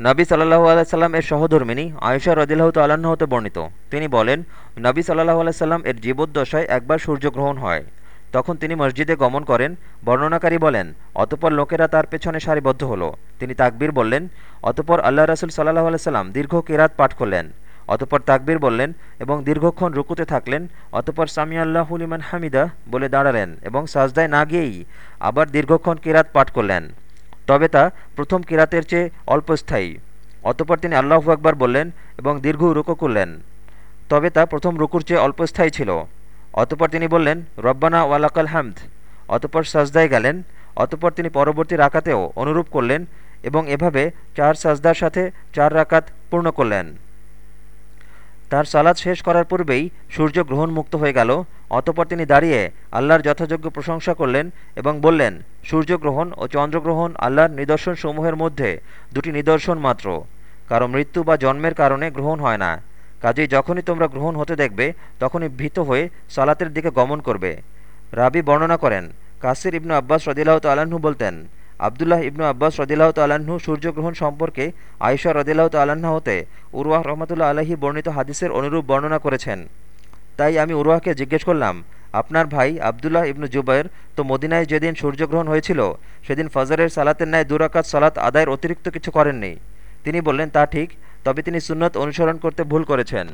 নবী সাল্লাহু আলাইসাল্লাম এর সহধর্মিনী আয়েশা রদিল্লাহ তাল্লাহ্ন হতে বর্ণিত। তিনি বলেন, নবী সাল্লাহু আলাইসাল্লাম এর জীবদ্দশায় একবার সূর্যগ্রহণ হয়। তখন তিনি মসজিদে গমন করেন। বর্ণনাকারী বলেন, অতপর লোকেরা তার পেছনে সারিবদ্ধ হলো। তিনি তাকবীর বললেন, অতপর আল্লাহ রসুল সাল্লাহ আলাইসাল্লাম দীর্ঘ কেরাত পাঠ করলেন। অতপর তাকবীর বললেন এবং দীর্ঘক্ষণ রুকুতে থাকলেন। অতপর সামি আল্লাহুলিমান হামিদা বলে দাঁড়ালেন এবং সাজদায় না গিয়েই আবার দীর্ঘক্ষণ কেরাত পাঠ করলেন। তবে তা প্রথম কিরাতের চেয়ে অল্পস্থায়ী অতপর তিনি আল্লাহ আকবার বললেন এবং দীর্ঘ রুকু করলেন। তবে তা প্রথম রুকুর চেয়ে অল্পস্থায়ী ছিল। অতপর তিনি বললেন, রব্বানা ওয়ালাকাল হামদ। অতপর সাজদায় গেলেন। অতপর তিনি পরবর্তী রাকাতেও অনুরূপ করলেন এবং এভাবে চার সাজদার সাথে চার রাকাত পূর্ণ করলেন। তার সালাদ শেষ করার পূর্বেই সূর্য গ্রহণ মুক্ত হয়ে গেল। অতপর তিনি দাঁড়িয়ে আল্লাহর যথাযোগ্য প্রশংসা করলেন এবং বললেন সূর্যগ্রহণ ও চন্দ্রগ্রহণ আল্লাহর নিদর্শন সমূহের মধ্যে দুটি নিদর্শন মাত্র। কারও মৃত্যু বা জন্মের কারণে গ্রহণ হয় না। কাজেই যখনই তোমরা গ্রহণ হতে দেখবে, তখনই ভীত হয়ে সালাতের দিকে গমন করবে। রাবি বর্ণনা করেন, কাসির ইবনু আব্বাস রদিল্লাহ তাল্লাহ্ন বলতেন, আবদুল্লাহ ইবনু আব্বাস রদিল্লাহ তাল্লাহ্ন সূর্যগ্রহণ সম্পর্কে আয়সা রদিল্লাহ তাল্লাহ্ন হতে উরওয়াহ রহমতুল্লাহ আলহি বর্ণিত হাদিসের অনুরূপ বর্ণনা করেছেন। তাই আমি উরওয়াহকে জিজ্ঞেস করলাম, আপনার ভাই আবদুল্লাহ ইবনু জুবাইর তো মদিনায় যেদিন সূর্যগ্রহণ হয়েছিল, সেদিন ফজরের সালাতের ন্যায় দুরাকাত সালাত আদায়ের অতিরিক্ত কিছু করেননি? তিনি বললেন, তা ঠিক। তবে তিনি সুন্নত অনুসরণ করতে ভুল করেছেন।